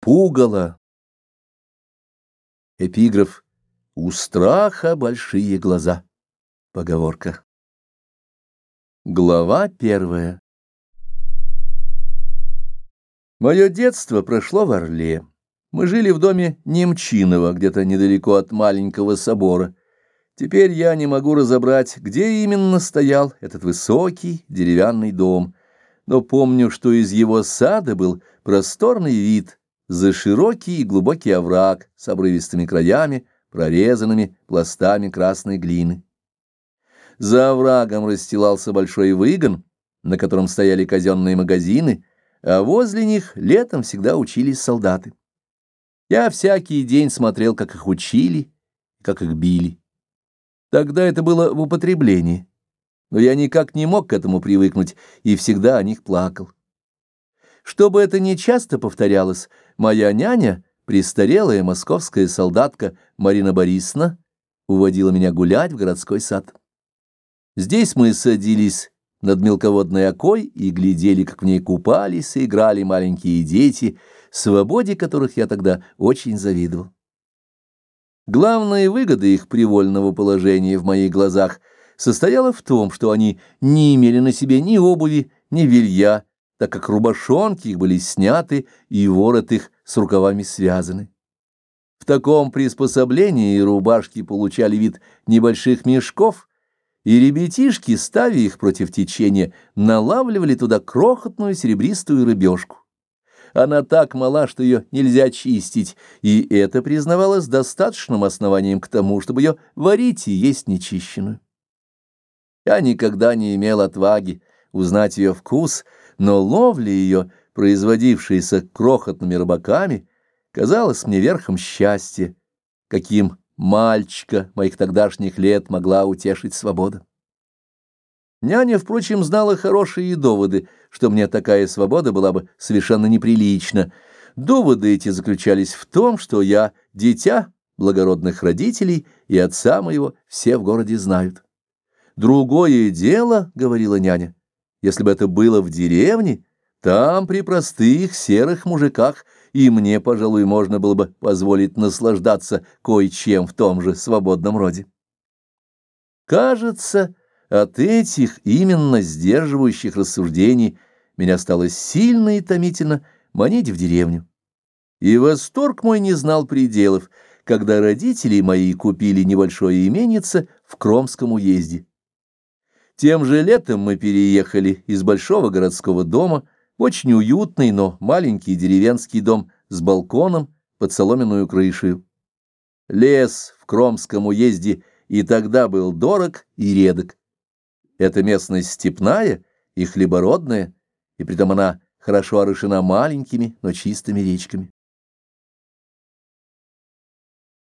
Пугало. Эпиграф «У страха большие глаза». Поговорка. Глава первая. Мое детство прошло в Орле. Мы жили в доме Немчинова, где-то недалеко от маленького собора. Теперь я не могу разобрать, где именно стоял этот высокий деревянный дом, но помню, что из его сада был просторный вид за широкий и глубокий овраг с обрывистыми краями, прорезанными пластами красной глины. За оврагом расстилался большой выгон, на котором стояли казенные магазины, а возле них летом всегда учились солдаты. Я всякий день смотрел, как их учили, как их били. Тогда это было в употреблении, но я никак не мог к этому привыкнуть и всегда о них плакал. Чтобы это не часто повторялось, моя няня, престарелая московская солдатка Марина Борисовна, уводила меня гулять в городской сад. Здесь мы садились над мелководной окой и глядели, как в ней купались и играли маленькие дети, свободе которых я тогда очень завидовал. Главная выгода их привольного положения в моих глазах состояла в том, что они не имели на себе ни обуви, ни белья, так как рубашонки их были сняты и ворот их с рукавами связаны. В таком приспособлении рубашки получали вид небольших мешков, и ребятишки, ставя их против течения, налавливали туда крохотную серебристую рыбешку. Она так мала, что ее нельзя чистить, и это признавалось достаточным основанием к тому, чтобы ее варить и есть нечищенную. Я никогда не имел отваги узнать ее вкус, но ловля ее, производившаяся крохотными рыбаками, казалась мне верхом счастья, каким мальчика моих тогдашних лет могла утешить свобода. Няня, впрочем, знала хорошие доводы, что мне такая свобода была бы совершенно неприлична. Доводы эти заключались в том, что я дитя благородных родителей, и отца моего все в городе знают. «Другое дело, — говорила няня, — если бы это было в деревне, там при простых серых мужиках и мне, пожалуй, можно было бы позволить наслаждаться кое-чем в том же свободном роде». Кажется, — от этих именно сдерживающих рассуждений меня стало сильно и томительно манить в деревню. И восторг мой не знал пределов, когда родители мои купили небольшое именице в Кромском уезде. Тем же летом мы переехали из большого городского дома в очень уютный, но маленький деревенский дом с балконом под соломенную крышу. Лес в Кромском уезде и тогда был дорог и редок. Эта местность степная и хлебородная, и притом она хорошо орошена маленькими, но чистыми речками.